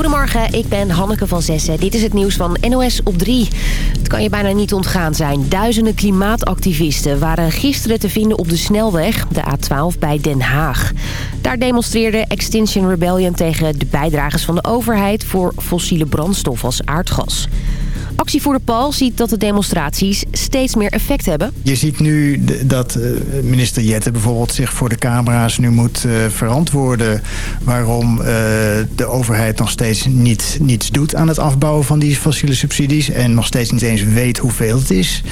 Goedemorgen, ik ben Hanneke van Zessen. Dit is het nieuws van NOS op 3. Het kan je bijna niet ontgaan zijn. Duizenden klimaatactivisten waren gisteren te vinden op de snelweg, de A12 bij Den Haag. Daar demonstreerde Extinction Rebellion tegen de bijdragers van de overheid... voor fossiele brandstof als aardgas. Actievoerder Paul ziet dat de demonstraties steeds meer effect hebben. Je ziet nu dat eh, minister Jette bijvoorbeeld zich voor de camera's nu moet uh, verantwoorden... waarom uh, de overheid nog steeds niet, niets doet aan het afbouwen van die fossiele subsidies... en nog steeds niet eens weet hoeveel het is.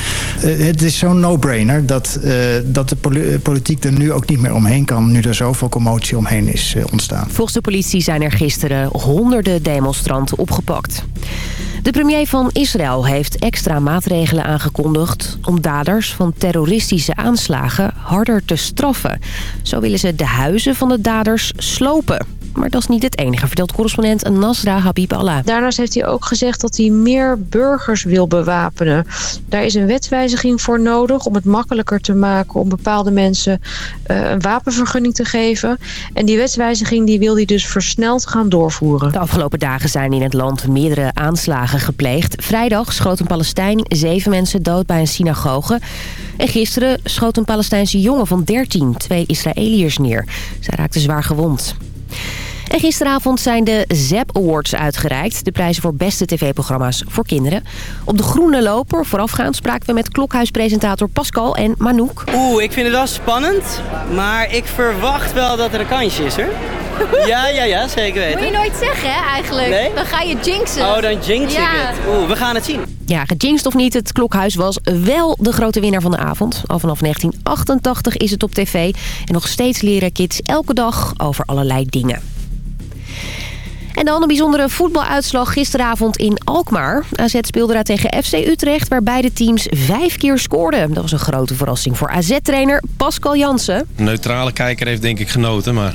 het is zo'n no-brainer dat, dat de politiek er nu ook niet meer omheen kan... nu er zoveel commotie omheen is ontstaan. Volgens de politie zijn er gisteren honderden demonstranten opgepakt. De premier van Israël heeft extra maatregelen aangekondigd... om daders van terroristische aanslagen harder te straffen. Zo willen ze de huizen van de daders slopen. Maar dat is niet het enige, vertelt correspondent Nasra Habib Allah. Daarnaast heeft hij ook gezegd dat hij meer burgers wil bewapenen. Daar is een wetswijziging voor nodig om het makkelijker te maken... om bepaalde mensen uh, een wapenvergunning te geven. En die wetswijziging die wil hij dus versneld gaan doorvoeren. De afgelopen dagen zijn in het land meerdere aanslagen gepleegd. Vrijdag schoot een Palestijn zeven mensen dood bij een synagoge. En gisteren schoot een Palestijnse jongen van 13 twee Israëliërs neer. Zij raakten zwaar gewond. En gisteravond zijn de ZEP Awards uitgereikt. De prijzen voor beste tv-programma's voor kinderen. Op de groene loper voorafgaand spraken we met klokhuispresentator Pascal en Manouk. Oeh, ik vind het wel spannend. Maar ik verwacht wel dat er een kansje is, hoor. Ja, ja, ja, zeker weten. Moet je nooit zeggen, hè, eigenlijk. Nee? Dan ga je jinxen. Oh, dan jinx ik het. Oeh, we gaan het zien. Ja, gejinxed of niet, het Klokhuis was wel de grote winnaar van de avond. Al vanaf 1988 is het op tv. En nog steeds leren kids elke dag over allerlei dingen. En dan een bijzondere voetbaluitslag gisteravond in Alkmaar. AZ speelde daar tegen FC Utrecht, waar beide teams vijf keer scoorden. Dat was een grote verrassing voor AZ-trainer Pascal Jansen. Een neutrale kijker heeft denk ik genoten, maar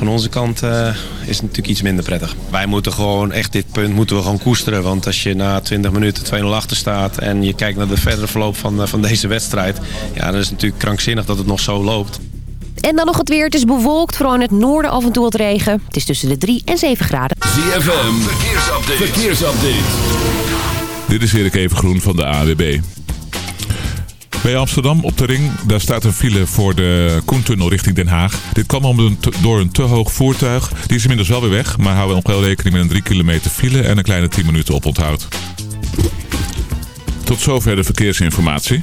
van onze kant uh, is het natuurlijk iets minder prettig. Wij moeten gewoon echt dit punt moeten we gewoon koesteren. Want als je na 20 minuten 2-0 achter staat en je kijkt naar de verdere verloop van, uh, van deze wedstrijd. Ja, dan is het natuurlijk krankzinnig dat het nog zo loopt. En dan nog het weer. Het is bewolkt, vooral in het noorden af en toe wat regen. Het is tussen de 3 en 7 graden. ZFM, verkeersupdate. verkeersupdate. Dit is Erik Evengroen van de AWB. Bij Amsterdam op de ring, daar staat een file voor de Koentunnel richting Den Haag. Dit kwam om een door een te hoog voertuig. Die is inmiddels wel weer weg, maar houden we nog wel rekening met een 3 kilometer file en een kleine 10 minuten oponthoud. Tot zover de verkeersinformatie.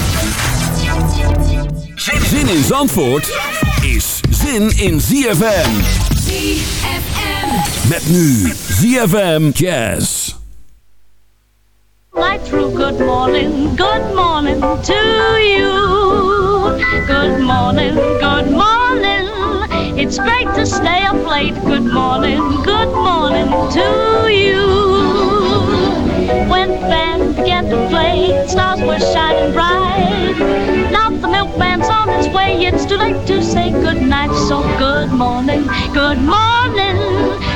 Zin in Zandvoort is zin in ZFM. ZFM. Met nu ZFM Jazz. Light through good morning, good morning to you. Good morning, good morning. It's great to stay up late. Good morning, good morning to you. When the band began to play, stars were shining bright. His way, it's too late to say goodnight. So good morning, good morning.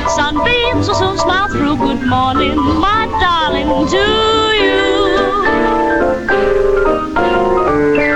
Sunbeams will soon smile through. Good morning, my darling, to you.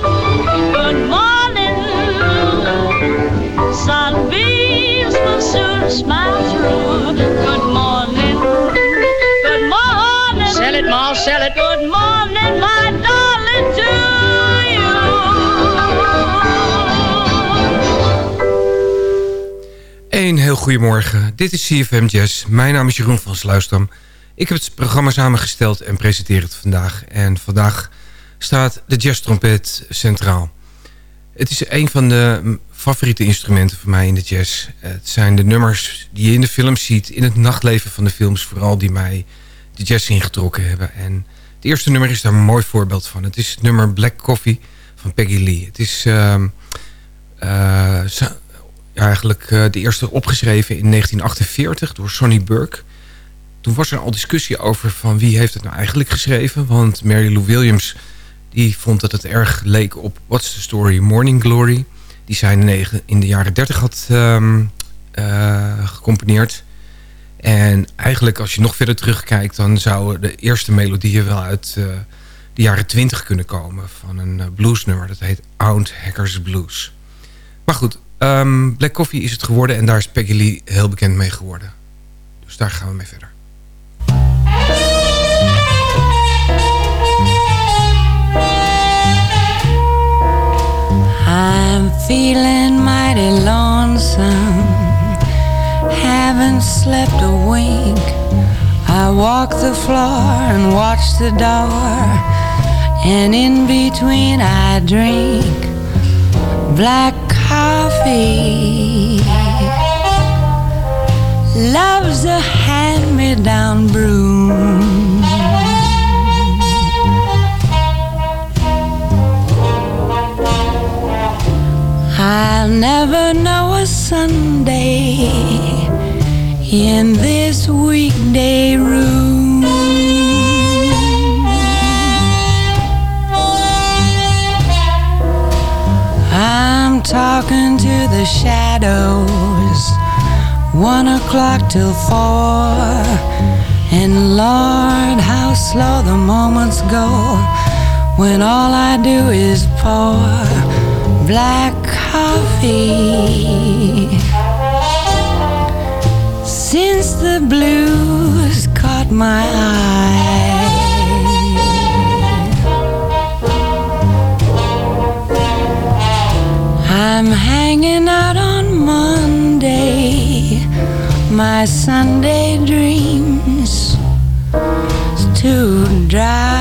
Sunbeams will soon smile through. Good morning, good morning. Sell it, Ma, sell it. Good morning, my darling, to you. Een heel goedemorgen. Dit is CFM Jazz. Mijn naam is Jeroen van Sluisdam. Ik heb het programma samengesteld en presenteer het vandaag. En vandaag staat de jazztrompet centraal. Het is een van de favoriete instrumenten voor mij in de jazz. Het zijn de nummers die je in de films ziet, in het nachtleven van de films... vooral die mij de jazz ingetrokken hebben. En het eerste nummer is daar een mooi voorbeeld van. Het is het nummer Black Coffee van Peggy Lee. Het is ehm, eh, eigenlijk eh, de eerste opgeschreven in 1948 door Sonny Burke. Toen was er al discussie over van wie heeft het nou eigenlijk geschreven. Want Mary Lou Williams die vond dat het erg leek op What's the Story Morning Glory. Die zij in de, jaren 30 had ehm, eh, gecomponeerd. En eigenlijk als je nog verder terugkijkt... dan zouden de eerste melodieën wel uit eh, de jaren 20 kunnen komen... van een eh, bluesnummer. Dat heet Aunt Hackers Blues. Maar goed, ehm, Black Coffee is het geworden... en daar is Peggy Lee heel bekend mee geworden. Dus daar gaan we mee verder. I'm feeling mighty lonesome. Haven't slept a wink. I walk the floor and watch the door. And in between, I drink black coffee. Love's a hand me down broom. I'll never know a Sunday in this weekday room. I'm talking to the shadows, one o'clock till four. And Lord, how slow the moments go when all I do is pour black coffee. Since the blues caught my eye, I'm hanging out on Monday, my Sunday dreams too dry.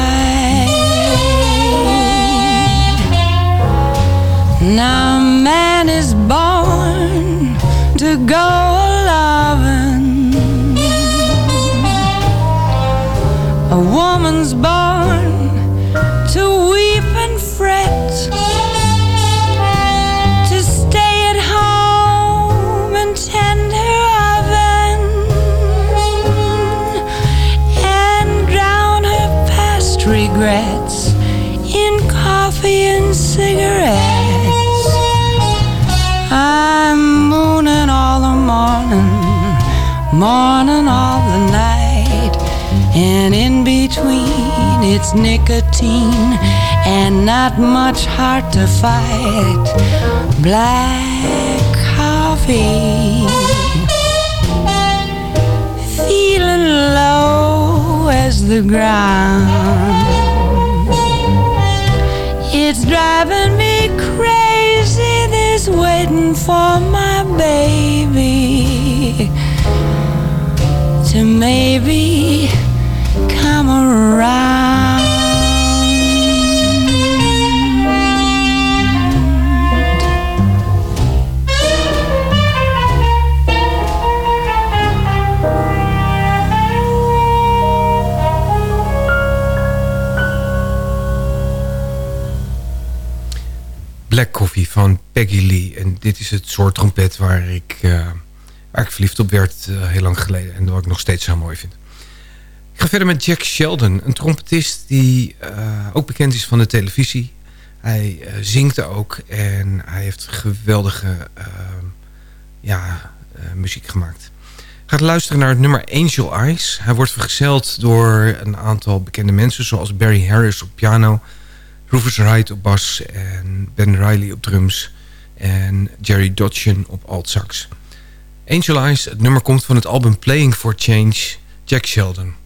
It's nicotine and not much heart to fight. Black coffee, feeling low as the ground. It's driving me crazy, this waiting for my baby to maybe van Peggy Lee. En dit is het soort trompet waar ik, eh, verliefd op werd eh, heel lang geleden. En wat ik nog steeds zo mooi vind. Ik ga verder met Jack Sheldon. Een trompetist die eh, ook bekend is van de televisie. Hij zingt ook. En hij heeft geweldige ja, muziek gemaakt. Gaat luisteren naar het nummer Angel Eyes. Hij wordt vergezeld door een aantal bekende mensen... zoals Barry Harris op piano, Rufus Wright op bas... en Ben Riley op drums en Jerry Dodgen op alt-sax. Angel Eyes, het nummer komt van het album Playing for Change, Jack Sheldon.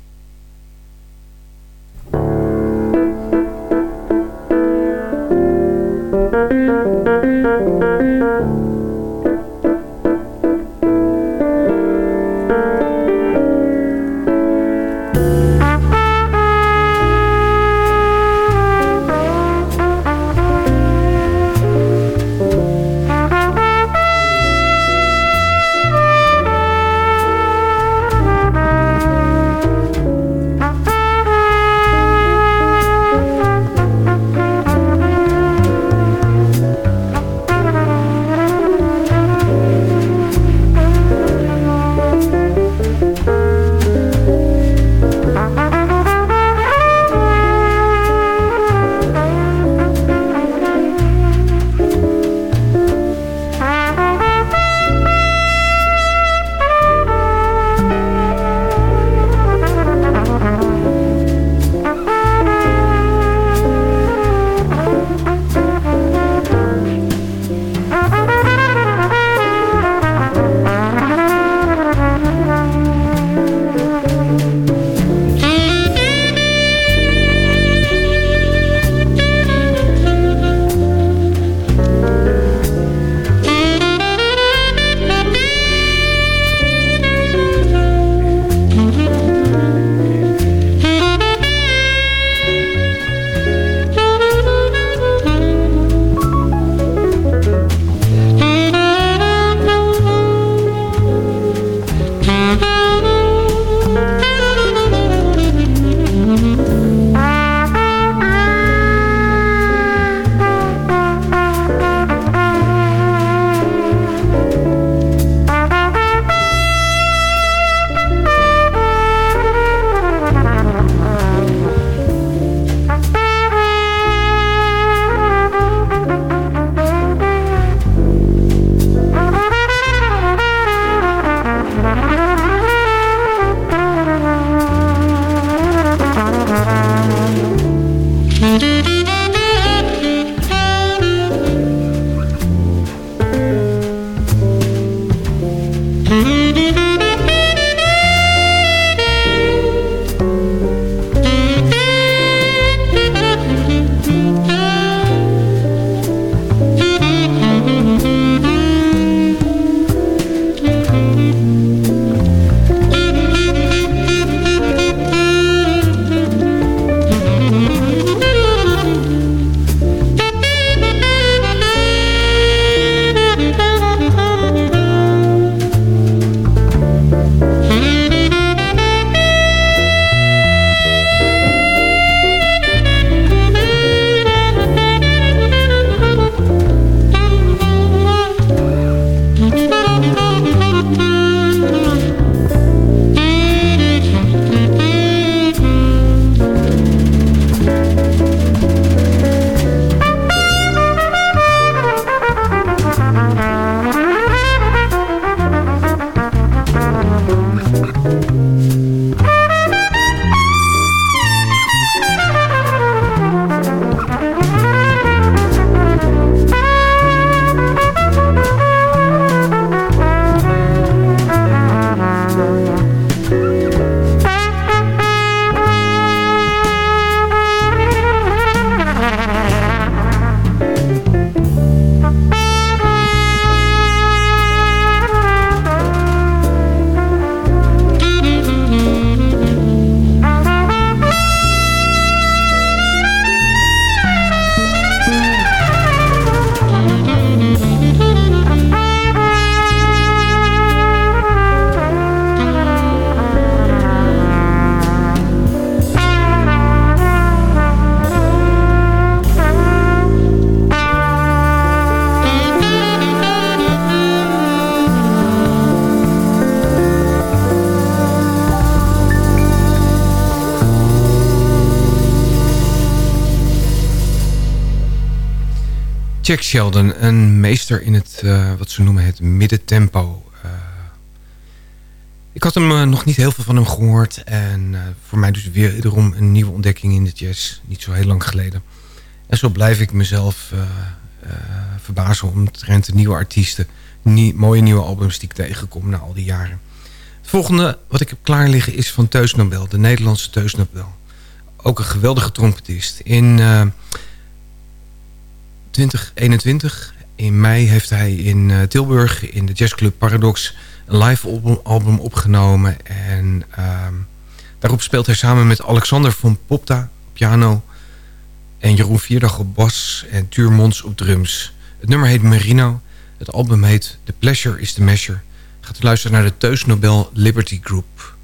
Jack Sheldon, een meester in het, uh, wat ze noemen het middentempo. Uh, Ik had hem eh, nog niet heel veel van hem gehoord. En voor mij dus weer wederom een nieuwe ontdekking in de jazz. Niet zo heel lang geleden. En zo blijf ik mezelf verbazen omtrent de nieuwe artiesten. Mooie nieuwe albums die ik tegenkom na al die jaren. Het volgende wat ik heb klaar liggen is van Teus Nobel. De Nederlandse Teus Nobel. Ook een geweldige trompetist. In 2021, in mei, heeft hij in uh, Tilburg in de jazzclub Paradox een live album, opgenomen. En uh, daarop speelt hij samen met Alexander van Popta op piano... en Jeroen Vierdag op bas en Tuur Mons op drums. Het nummer heet Merino. Het album heet The Pleasure is the Measure. Gaat u luisteren naar de Teus Nobel Liberty Group.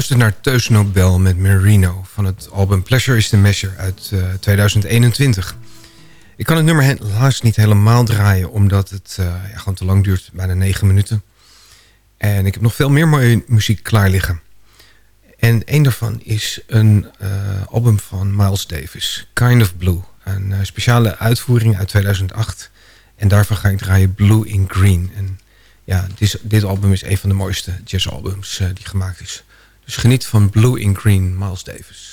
Luistert naar Teus Nobel met Merino van het album Pleasure is the Measure uit 2021. Ik kan het nummer helaas niet helemaal draaien omdat het ja, gewoon te lang duurt, bijna 9 minuten. En ik heb nog veel meer mooie muziek klaar liggen. En een daarvan is een album van Miles Davis, Kind of Blue. Een speciale uitvoering uit 2008. En daarvan ga ik draaien Blue in Green. En ja, dit, dit album is een van de mooiste jazzalbums uh, die gemaakt is. Dus geniet van Blue in Green, Miles Davis.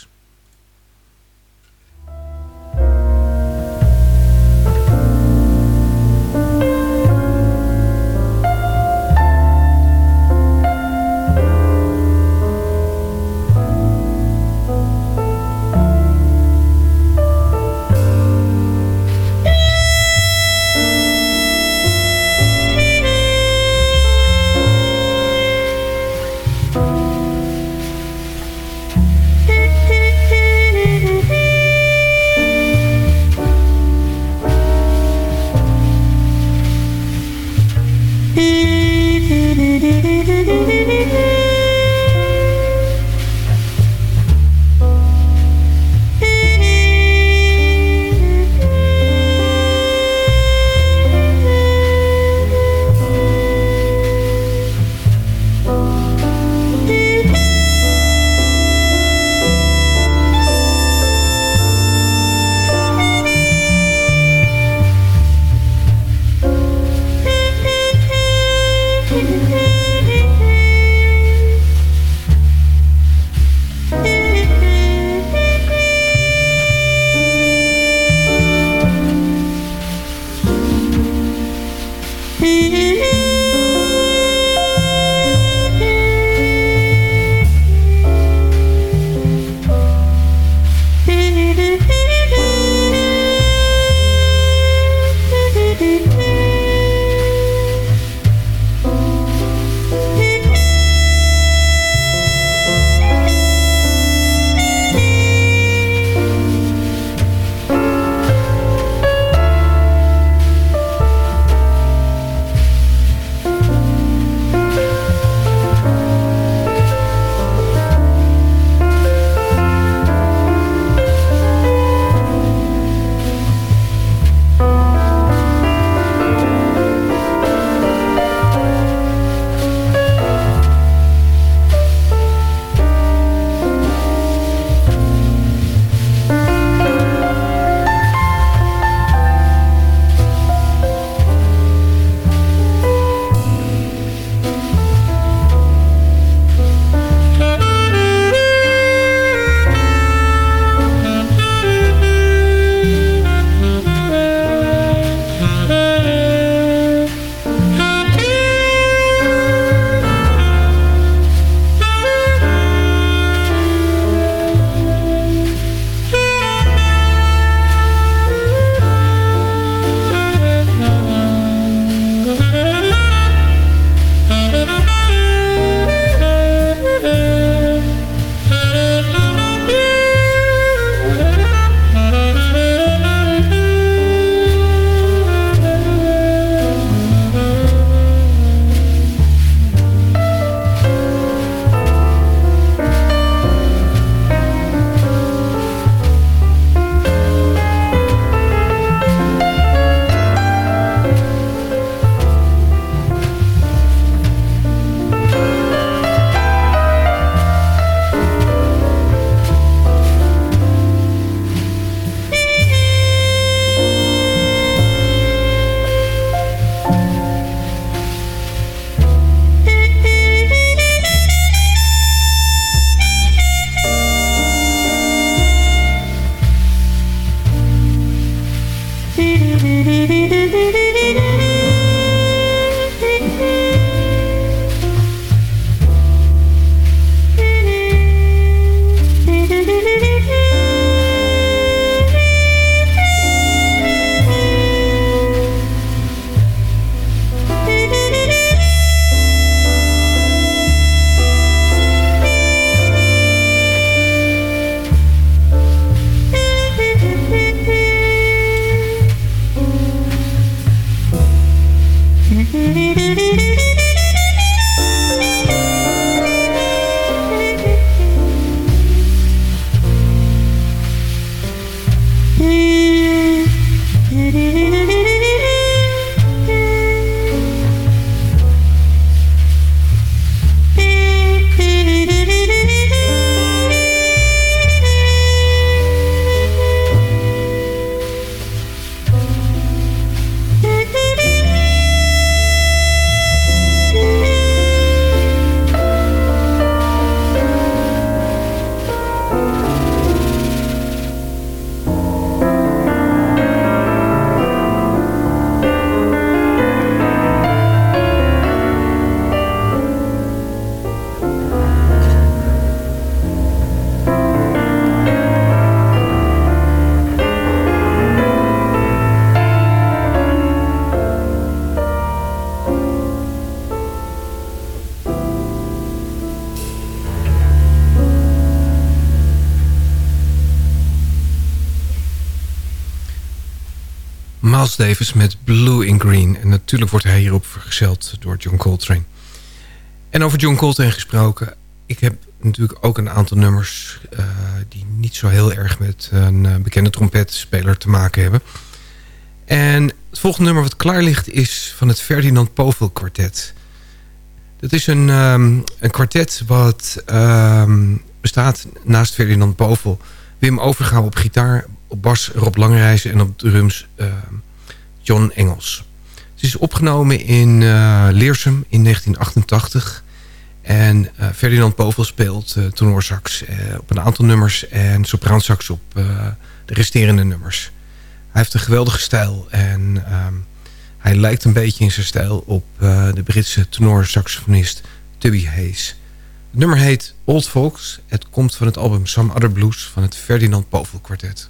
Miles Davis met Blue in Green. En natuurlijk wordt hij hierop vergezeld door John Coltrane. En over John Coltrane gesproken. Ik heb natuurlijk ook een aantal nummers... Uh, die niet zo heel erg met een uh, bekende trompetspeler te maken hebben. En het volgende nummer wat klaar ligt is van het Ferdinand Povel kwartet. Dat is een, um, een kwartet wat um, bestaat naast Ferdinand Povel... Wim Overgouw op gitaar, op bas Rob Langreizen en op drums uh, John Engels. Het is opgenomen in uh, Leersum in 1988. En uh, Ferdinand Povel speelt uh, tenorsax op een aantal nummers... en sopraansax op de resterende nummers. Hij heeft een geweldige stijl en um, hij lijkt een beetje in zijn stijl... op de Britse tenorsaxofonist Tubby Hayes... Het nummer heet Old Folks. Het komt van het album Some Other Blues van het Ferdinand Povel Quartet.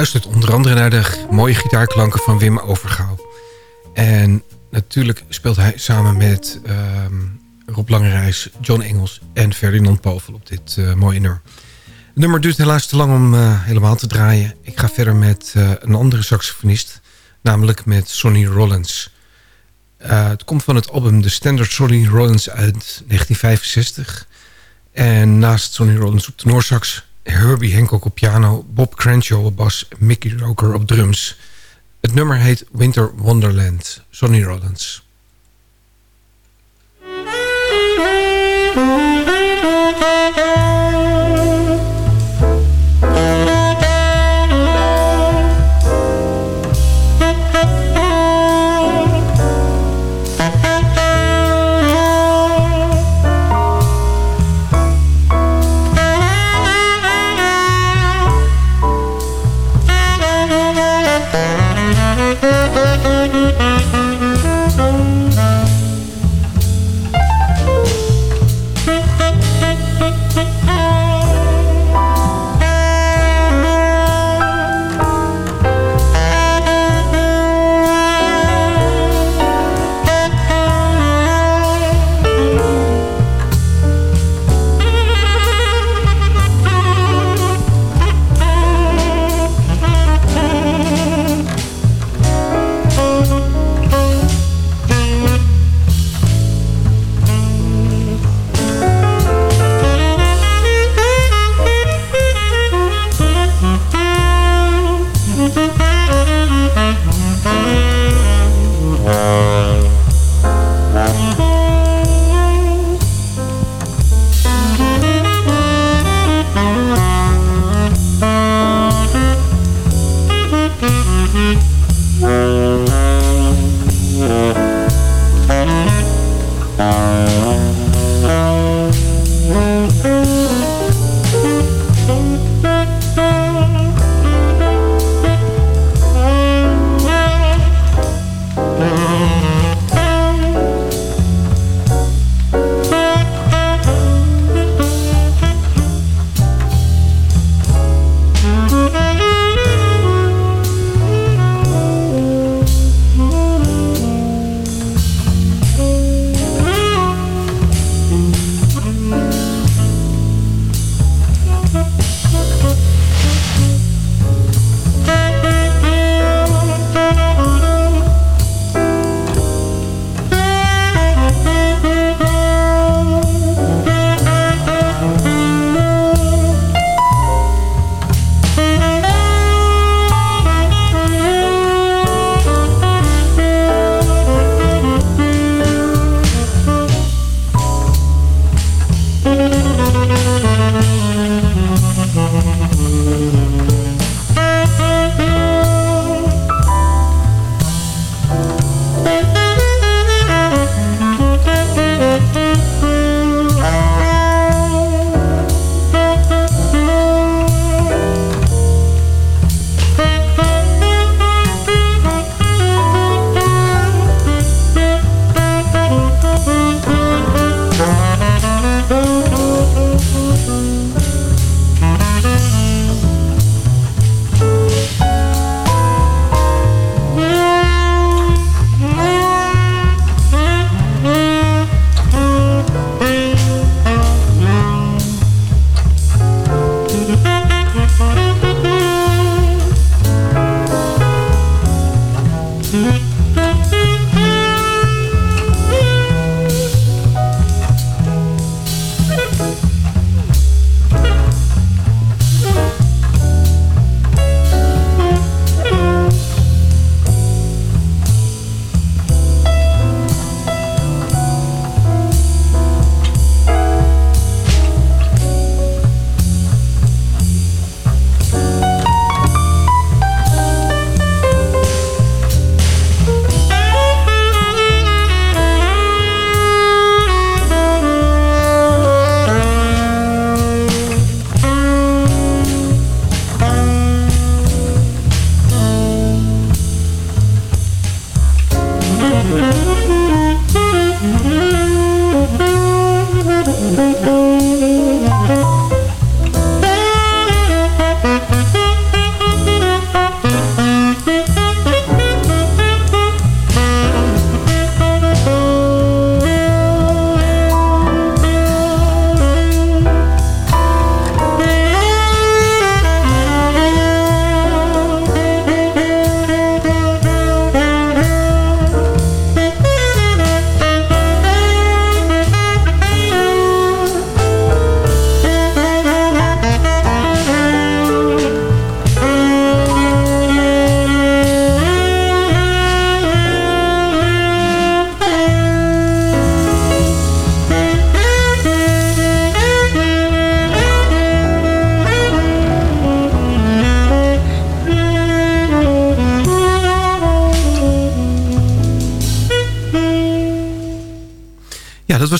U luistert onder andere naar de mooie gitaarklanken van Wim Overgouw. En natuurlijk speelt hij samen met ehm, Rob Langerijs, John Engels en Ferdinand Povel op dit eh, mooie nummer. Het nummer duurt helaas te lang om eh, helemaal te draaien. Ik ga verder met eh, een andere saxofonist, namelijk met Sonny Rollins. Het komt van het album The Standard Sonny Rollins uit 1965. En naast Sonny Rollins op tenorsax, Herbie Hancock op piano... Bob Crenshaw op bas, Mickey Roker op drums. Het nummer heet Winter Wonderland, Sonny Rollins.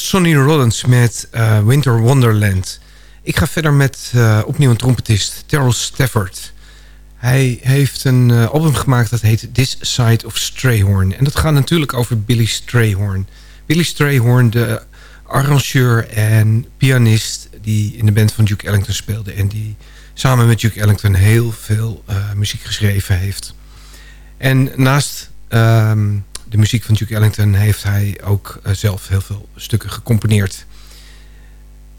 Sonny Rollins met uh, Winter Wonderland. Ik ga verder met uh, opnieuw een trompetist, Terrell Stafford. Hij heeft een uh, album gemaakt dat heet This Side of Strayhorn. En dat gaat natuurlijk over Billy Strayhorn. Billy Strayhorn, de arrangeur en pianist... die in de band van Duke Ellington speelde... en die samen met Duke Ellington heel veel muziek geschreven heeft. En naast... Um, de muziek van Duke Ellington heeft hij ook uh, zelf heel veel stukken gecomponeerd.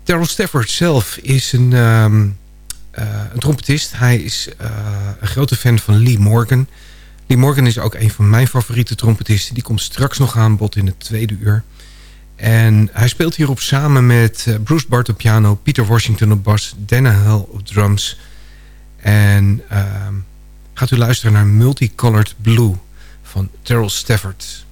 Terrell Stafford zelf is een, uh, een trompetist. Hij is uh, een grote fan van Lee Morgan. Lee Morgan is ook een van mijn favoriete trompetisten. Die komt straks nog aan bod in het tweede uur. En hij speelt hierop samen met Bruce Bart op piano... Peter Washington op bas, Dana op drums. En gaat u luisteren naar Multicolored Blue van Terrell Stafford.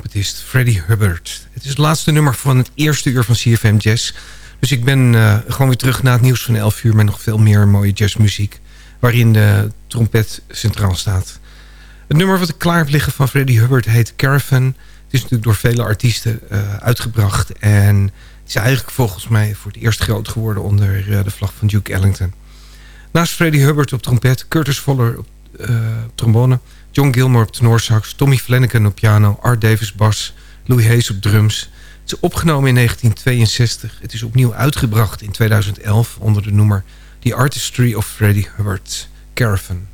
Trompetist, Freddie Hubbard. Het is het laatste nummer van het eerste uur van CFM Jazz. Dus ik ben uh, gewoon weer terug na het nieuws van 11 uur... met nog veel meer mooie jazzmuziek... waarin de trompet centraal staat. Het nummer wat ik klaar heb liggen van Freddie Hubbard heet Caravan. Het is natuurlijk door vele artiesten uh, uitgebracht... en het is eigenlijk volgens mij voor het eerst groot geworden... onder de vlag van Duke Ellington. Naast Freddie Hubbard op trompet, Curtis Voller op trombone... John Gilmore op tenorsax, Tommy Flanagan op piano... Art Davis bas, Louis Hayes op drums. Het is opgenomen in 1962. Het is opnieuw uitgebracht in 2011 onder de noemer... The Artistry of Freddie Hubbard, Caravan.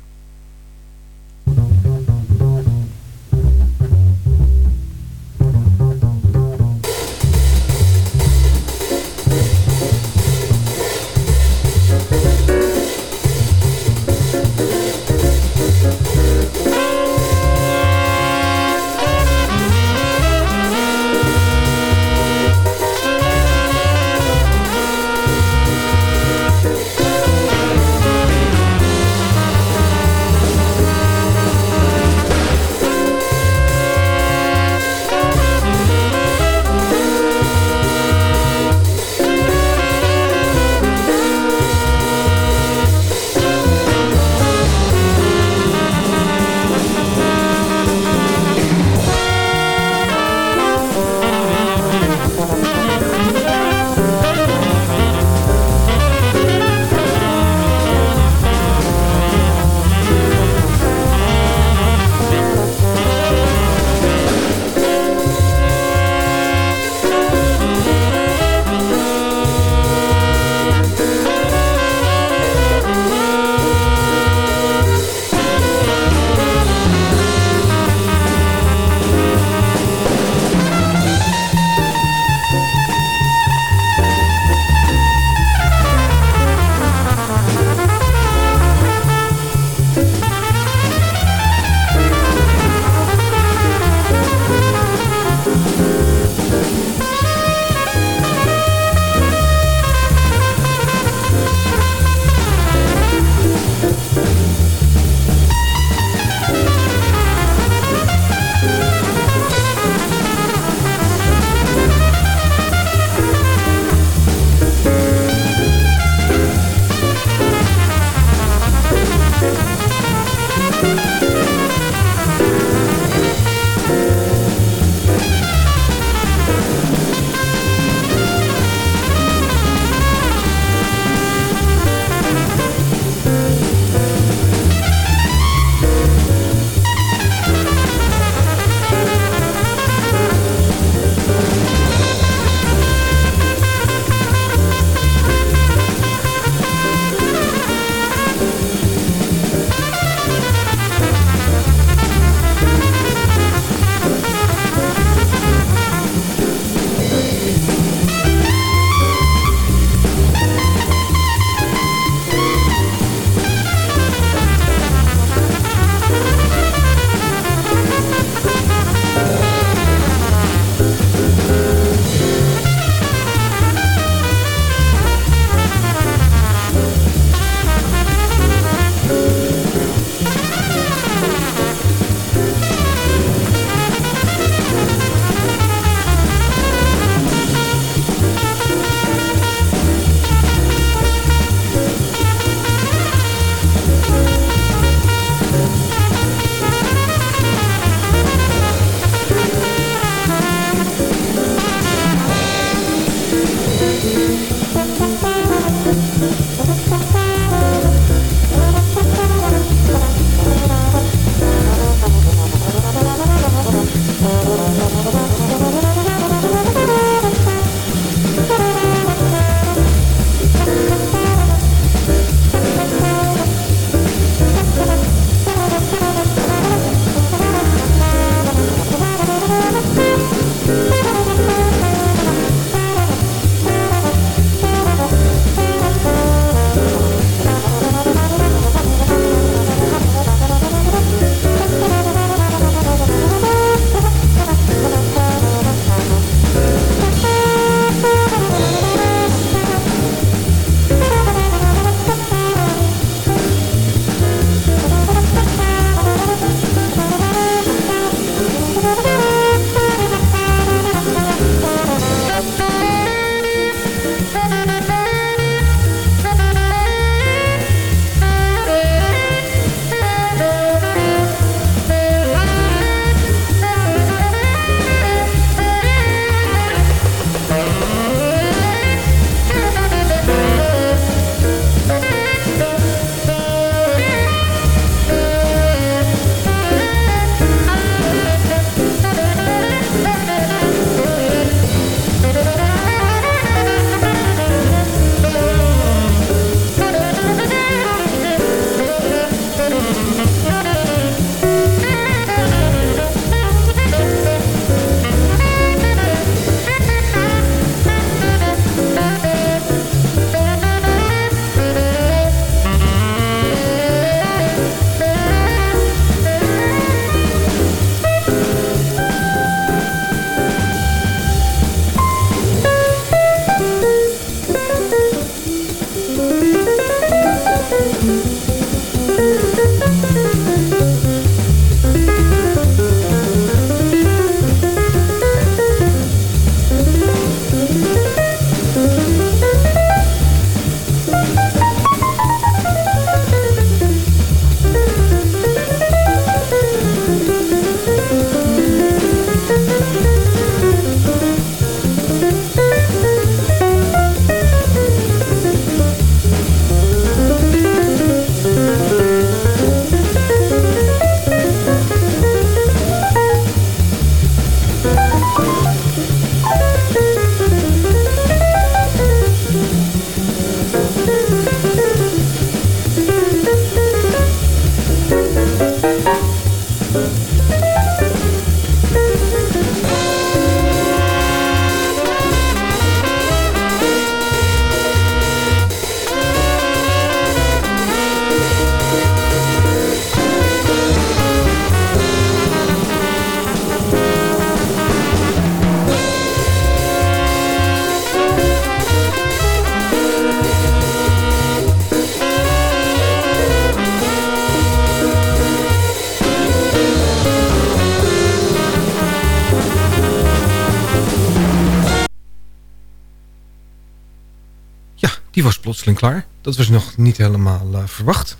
Die was plotseling klaar. Dat was nog niet helemaal uh, verwacht.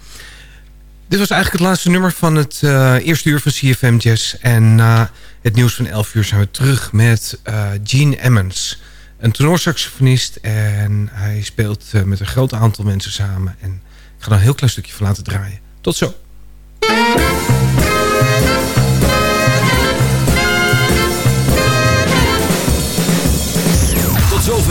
Dit was eigenlijk het laatste nummer van het uh, eerste uur van CFM Jazz. En na het nieuws van 11 uur zijn we terug met uh, Gene Emmons. Een tenorsaxofonist en hij speelt met een groot aantal mensen samen. En ik ga er een heel klein stukje van laten draaien. Tot zo.